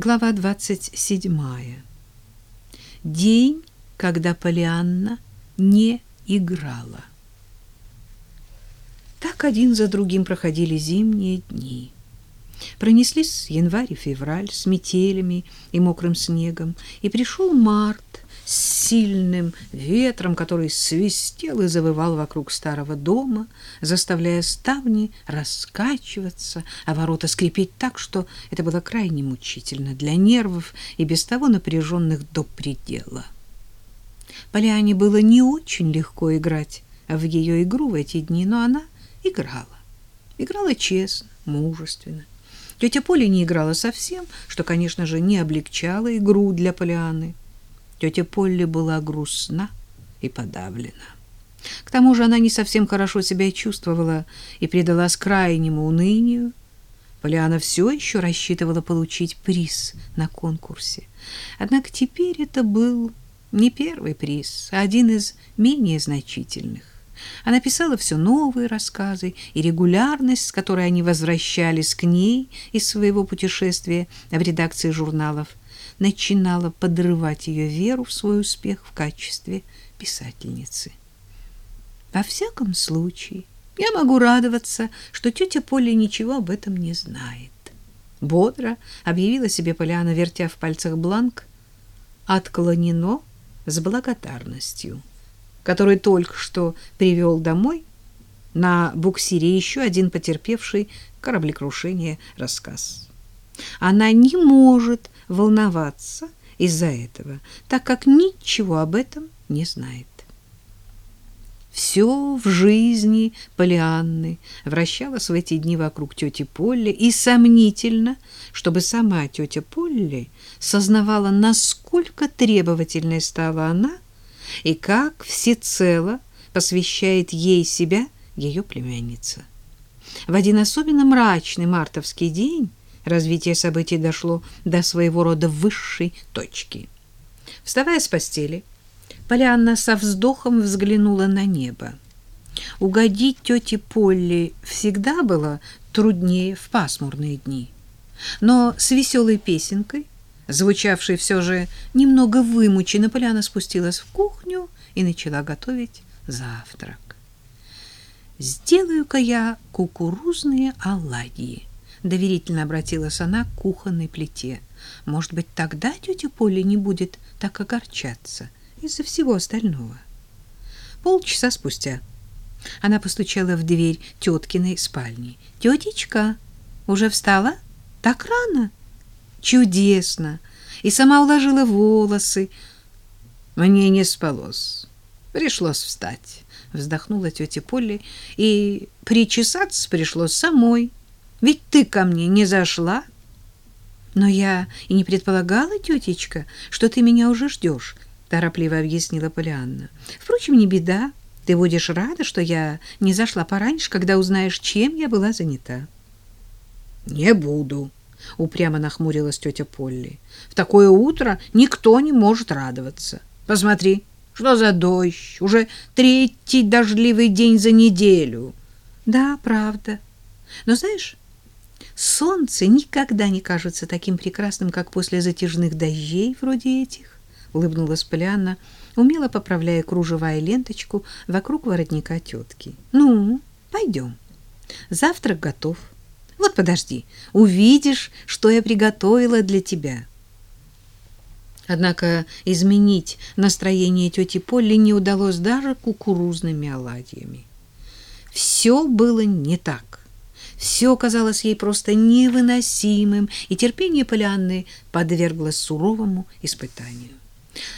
Глава 27. День, когда Полианна не играла. Так один за другим проходили зимние дни. Пронеслись январь и февраль с метелями и мокрым снегом, и пришел март сильным ветром, который свистел и завывал вокруг старого дома, заставляя ставни раскачиваться, а ворота скрипеть так, что это было крайне мучительно для нервов и без того напряженных до предела. Полиане было не очень легко играть в ее игру в эти дни, но она играла. Играла честно, мужественно. Тетя Поля не играла совсем, что, конечно же, не облегчало игру для Полианы. Тетя Полли была грустна и подавлена. К тому же она не совсем хорошо себя чувствовала и предалась крайнему унынию. Полиана все еще рассчитывала получить приз на конкурсе. Однако теперь это был не первый приз, а один из менее значительных. Она писала все новые рассказы, и регулярность, с которой они возвращались к ней из своего путешествия в редакции журналов, начинала подрывать ее веру в свой успех в качестве писательницы. Во всяком случае, я могу радоваться, что тетя Поля ничего об этом не знает. Бодро объявила себе Поляна, вертя в пальцах бланк, отклонено с благодарностью, который только что привел домой на буксире еще один потерпевший кораблекрушение рассказ. Она не может волноваться из-за этого, так как ничего об этом не знает. Все в жизни Полианны вращалось в эти дни вокруг тети Полли, и сомнительно, чтобы сама тетя Полли сознавала, насколько требовательной стала она и как всецело посвящает ей себя ее племянница. В один особенно мрачный мартовский день развитие событий дошло до своего рода высшей точки. Вставая с постели, Полианна со вздохом взглянула на небо. Угодить тете Полли всегда было труднее в пасмурные дни. Но с веселой песенкой, звучавшей все же немного вымученно, Поляна спустилась в кухню и начала готовить завтрак. «Сделаю-ка я кукурузные оладьи», — доверительно обратилась она к кухонной плите. «Может быть, тогда тетя Поля не будет так огорчаться из-за всего остального». Полчаса спустя она постучала в дверь теткиной спальни. «Тетечка, уже встала? Так рано?» «Чудесно!» И сама уложила волосы. «Мне не спалось. Пришлось встать», — вздохнула тетя Полли. «И причесаться пришлось самой». Ведь ты ко мне не зашла. Но я и не предполагала, тетечка, что ты меня уже ждешь, торопливо объяснила Полианна. Впрочем, не беда. Ты будешь рада, что я не зашла пораньше, когда узнаешь, чем я была занята. Не буду, упрямо нахмурилась тетя Полли. В такое утро никто не может радоваться. Посмотри, что за дождь, уже третий дождливый день за неделю. Да, правда. Но знаешь, Солнце никогда не кажется таким прекрасным, как после затяжных дождей вроде этих, улыбнулась Полианна, умело поправляя кружева и ленточку вокруг воротника тетки. Ну, пойдем. Завтрак готов. Вот подожди, увидишь, что я приготовила для тебя. Однако изменить настроение тети Полли не удалось даже кукурузными оладьями. Все было не так. Все казалось ей просто невыносимым, и терпение Полианны подверглось суровому испытанию.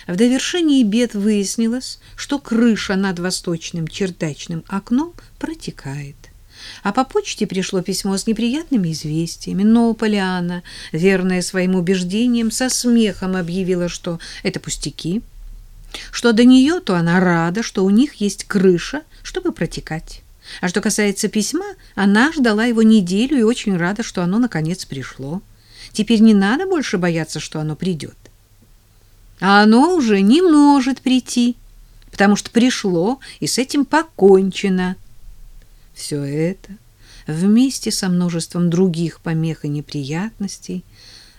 В довершении бед выяснилось, что крыша над восточным чердачным окном протекает. А по почте пришло письмо с неприятными известиями, но Полиана, верная своим убеждениям, со смехом объявила, что это пустяки, что до нее, то она рада, что у них есть крыша, чтобы протекать. А что касается письма, она ждала его неделю и очень рада, что оно наконец пришло. Теперь не надо больше бояться, что оно придет. А оно уже не может прийти, потому что пришло, и с этим покончено. Все это вместе со множеством других помех и неприятностей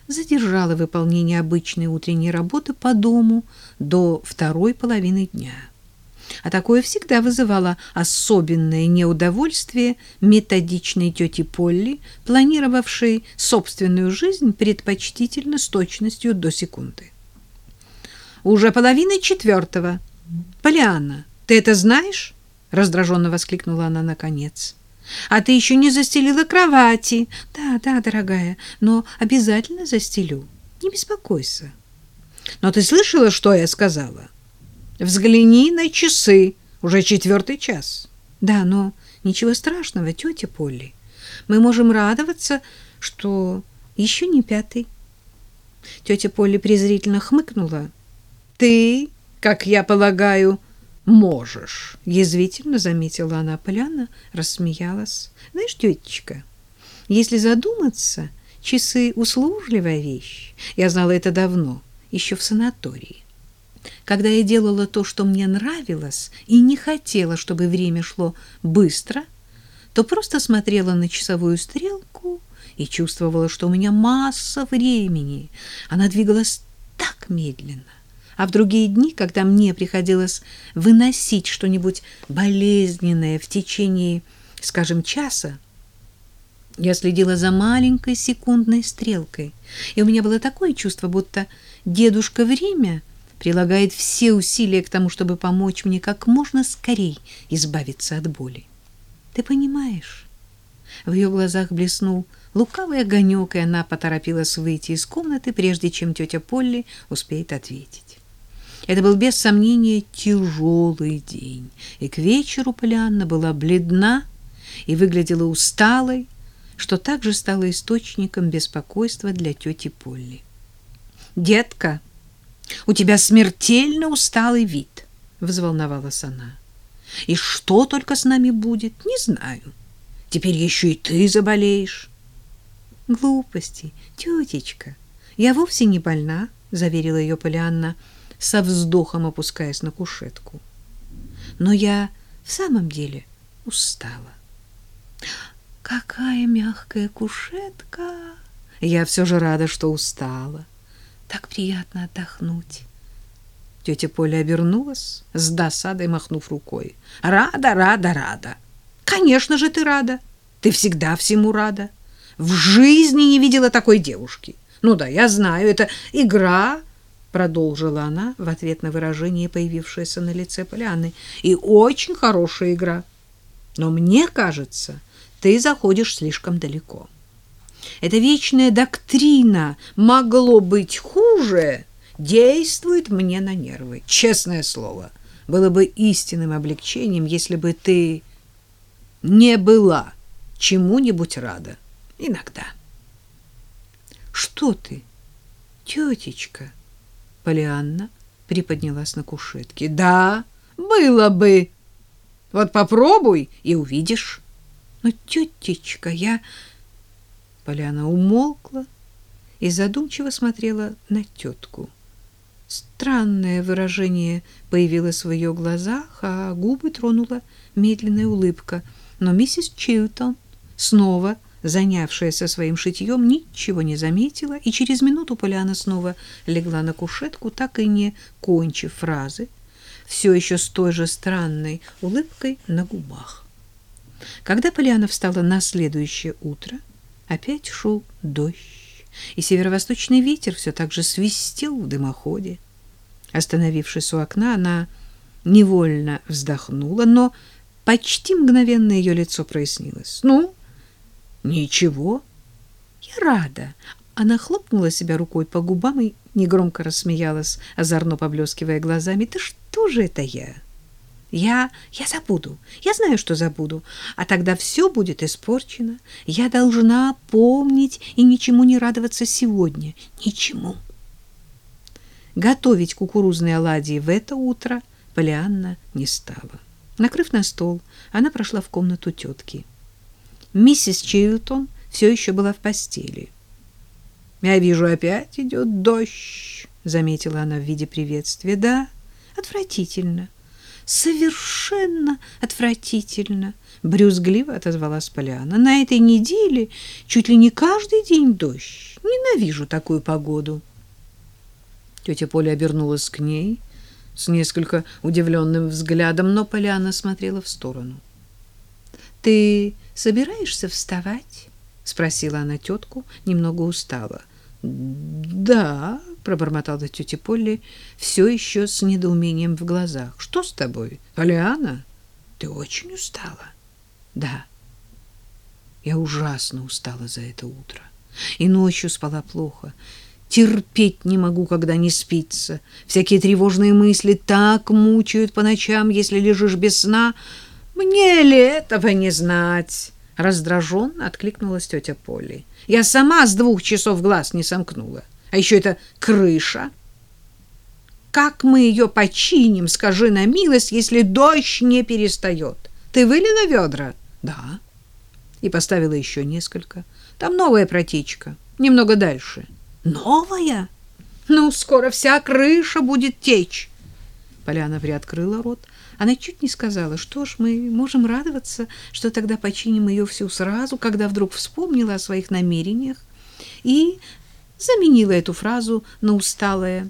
задержала выполнение обычной утренней работы по дому до второй половины дня. А такое всегда вызывало особенное неудовольствие методичной тети Полли, планировавшей собственную жизнь предпочтительно с точностью до секунды. «Уже половина четвертого. Полианна, ты это знаешь?» — раздраженно воскликнула она наконец. А ты еще не застелила кровати. Да, да, дорогая, но обязательно застелю. Не беспокойся. Но ты слышала, что я сказала? Взгляни на часы. Уже четвертый час. Да, но ничего страшного, тетя Полли. Мы можем радоваться, что еще не пятый. Тетя Полли презрительно хмыкнула. Ты, как я полагаю, — можешь, язвительно заметила она. Поляна рассмеялась. Знаешь, тетечка, если задуматься, часы услужливая вещь. Я знала это давно, еще в санатории. Когда я делала то, что мне нравилось, и не хотела, чтобы время шло быстро, то просто смотрела на часовую стрелку и чувствовала, что у меня масса времени. Она двигалась так медленно, а в другие дни, когда мне приходилось выносить что-нибудь болезненное в течение, скажем, часа, я следила за маленькой секундной стрелкой, и у меня было такое чувство, будто дедушка время прилагает все усилия к тому, чтобы помочь мне как можно скорее избавиться от боли. Ты понимаешь? В ее глазах блеснул лукавый огонек, и она поторопилась выйти из комнаты, прежде чем тетя Полли успеет ответить. Это был без сомнения тяжелый день, и к вечеру Полианна была бледна и выглядела усталой, что также стало источником беспокойства для тети Полли. «Детка, у тебя смертельно усталый вид», — взволновалась она. «И что только с нами будет, не знаю. Теперь еще и ты заболеешь». «Глупости, тетечка, я вовсе не больна», — заверила ее Полианна, — со вздохом опускаясь на кушетку. Но я в самом деле устала. Какая мягкая кушетка! Я все же рада, что устала. Так приятно отдохнуть. Тетя Поля обернулась, с досадой махнув рукой. Рада, рада, рада. Конечно же ты рада. Ты всегда всему рада. В жизни не видела такой девушки. Ну да, я знаю, это игра продолжила она в ответ на выражение, появившееся на лице Поляны. И очень хорошая игра. Но мне кажется, ты заходишь слишком далеко. Эта вечная доктрина могло быть хуже, действует мне на нервы. Честное слово, было бы истинным облегчением, если бы ты не была чему-нибудь рада. Иногда. Что ты, тетечка? Полианна приподнялась на кушетке. Да, было бы. Вот попробуй и увидишь. Но тетечка, я Поляна умолкла и задумчиво смотрела на тетку. Странное выражение появилось в ее глазах, а губы тронула медленная улыбка. Но миссис Чилтон снова занявшаяся своим шитьем, ничего не заметила, и через минуту Поляна снова легла на кушетку, так и не кончив фразы, все еще с той же странной улыбкой на губах. Когда Поляна встала на следующее утро, опять шел дождь, и северо-восточный ветер все так же свистел в дымоходе. Остановившись у окна, она невольно вздохнула, но почти мгновенно ее лицо прояснилось. «Ну, Ничего. Я рада. Она хлопнула себя рукой по губам и негромко рассмеялась, озорно поблескивая глазами. Да что же это я? Я я забуду. Я знаю, что забуду, а тогда все будет испорчено. Я должна помнить и ничему не радоваться сегодня, ничему. Готовить кукурузные оладьи в это утро Полианна не стала. Накрыв на стол, она прошла в комнату тетки. Миссис Чилтон все еще была в постели. «Я вижу, опять идет дождь», — заметила она в виде приветствия. «Да, отвратительно. Совершенно отвратительно, брюзгливо отозвалась Поляна. На этой неделе чуть ли не каждый день дождь. Ненавижу такую погоду. Тетя Поля обернулась к ней с несколько удивленным взглядом, но Поляна смотрела в сторону. Ты собираешься вставать? спросила она тетку, немного устала. Да, пробормотала тетя Полли, все еще с недоумением в глазах. Что с тобой, Полиана? Ты очень устала. Да. Я ужасно устала за это утро. И ночью спала плохо. Терпеть не могу, когда не спится. Всякие тревожные мысли так мучают по ночам, если лежишь без сна. Мне ли этого не знать? Раздраженно откликнулась тетя Полли. Я сама с двух часов глаз не сомкнула. А еще это крыша. Как мы ее починим, скажи на милость, если дождь не перестает? Ты вылила ведра? Да. И поставила еще несколько. Там новая протечка, немного дальше. Новая? Ну, скоро вся крыша будет течь. Поляна приоткрыла рот. Она чуть не сказала, что ж, мы можем радоваться, что тогда починим ее всю сразу, когда вдруг вспомнила о своих намерениях и заменила эту фразу на усталое.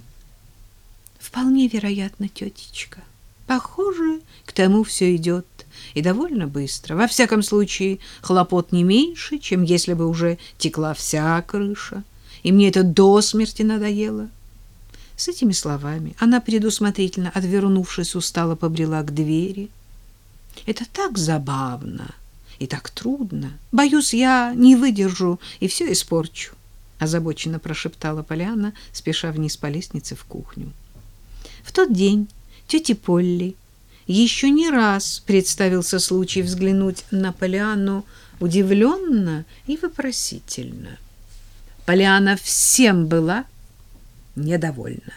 Вполне вероятно, тетечка. Похоже, к тому все идет и довольно быстро. Во всяком случае, хлопот не меньше, чем если бы уже текла вся крыша, и мне это до смерти надоело. С этими словами она предусмотрительно, отвернувшись, устало побрела к двери. Это так забавно и так трудно. Боюсь, я не выдержу и все испорчу, озабоченно прошептала Поляна, спеша вниз по лестнице в кухню. В тот день тете Полли еще не раз представился случай взглянуть на Полианну удивленно и вопросительно. Полиана всем была недовольна.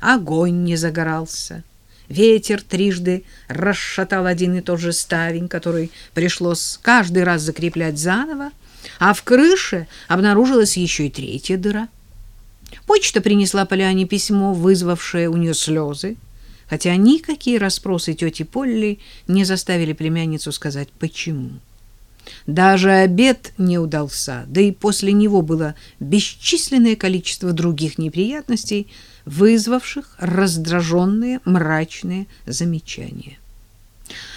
Огонь не загорался. Ветер трижды расшатал один и тот же ставень, который пришлось каждый раз закреплять заново, а в крыше обнаружилась еще и третья дыра. Почта принесла Полиане письмо, вызвавшее у нее слезы, хотя никакие расспросы тети Полли не заставили племянницу сказать почему. Даже обед не удался, да и после него было бесчисленное количество других неприятностей, вызвавших раздраженные мрачные замечания.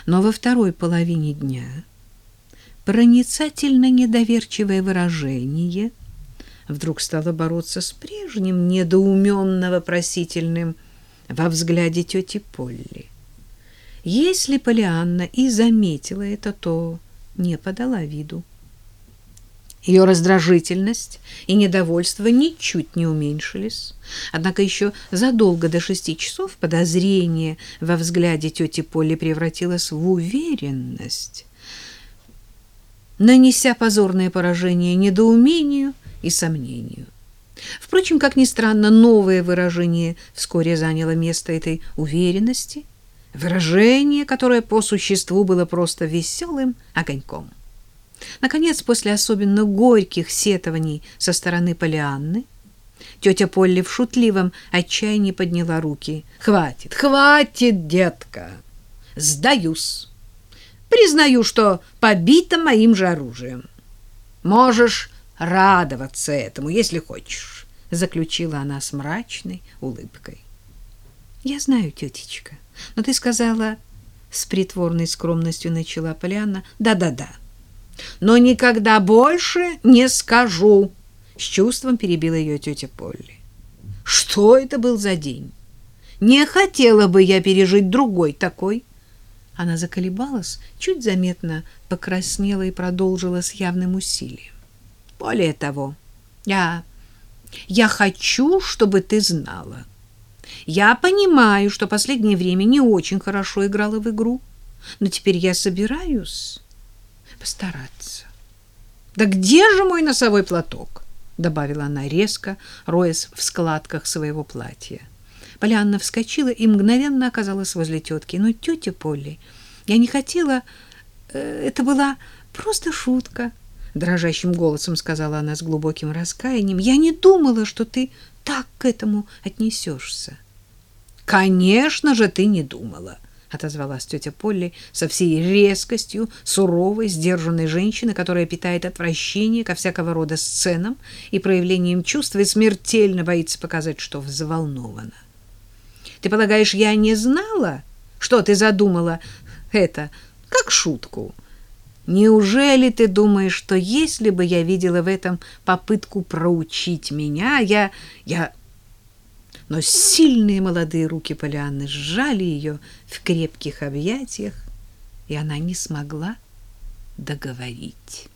Но во второй половине дня проницательно недоверчивое выражение вдруг стало бороться с прежним недоуменно-вопросительным во взгляде тети Полли. Если Полианна и заметила это, то не подала виду. Ее раздражительность и недовольство ничуть не уменьшились. Однако еще задолго до шести часов подозрение во взгляде тети Полли превратилось в уверенность, нанеся позорное поражение недоумению и сомнению. Впрочем, как ни странно, новое выражение вскоре заняло место этой уверенности – Выражение, которое по существу было просто веселым огоньком. Наконец, после особенно горьких сетований со стороны Полианны, тетя Полли в шутливом отчаянии подняла руки. «Хватит, хватит, детка! Сдаюсь! Признаю, что побита моим же оружием. Можешь радоваться этому, если хочешь», — заключила она с мрачной улыбкой. «Я знаю, тетечка». Но ты сказала, с притворной скромностью начала Полианна. Да-да-да. Но никогда больше не скажу, с чувством перебила ее тетя Полли. Что это был за день? Не хотела бы я пережить другой такой. Она заколебалась, чуть заметно покраснела и продолжила с явным усилием. Более того, я я хочу, чтобы ты знала. Я понимаю, что последнее время не очень хорошо играла в игру, но теперь я собираюсь постараться. Да где же мой носовой платок? добавила она резко, роясь в складках своего платья. Полианна вскочила и мгновенно оказалась возле тетки. "Но тетя Полли, я не хотела, э, это была просто шутка", дрожащим голосом сказала она с глубоким раскаянием. "Я не думала, что ты так к этому отнесешься. Конечно же, ты не думала, отозвалась тетя Полли со всей резкостью суровой, сдержанной женщины, которая питает отвращение ко всякого рода сценам и проявлениям чувств и смертельно боится показать, что взволнована. Ты полагаешь, я не знала, что ты задумала это, как шутку? Неужели ты думаешь, что если бы я видела в этом попытку проучить меня, я я но сильные молодые руки Полианны сжали ее в крепких объятиях, и она не смогла договорить.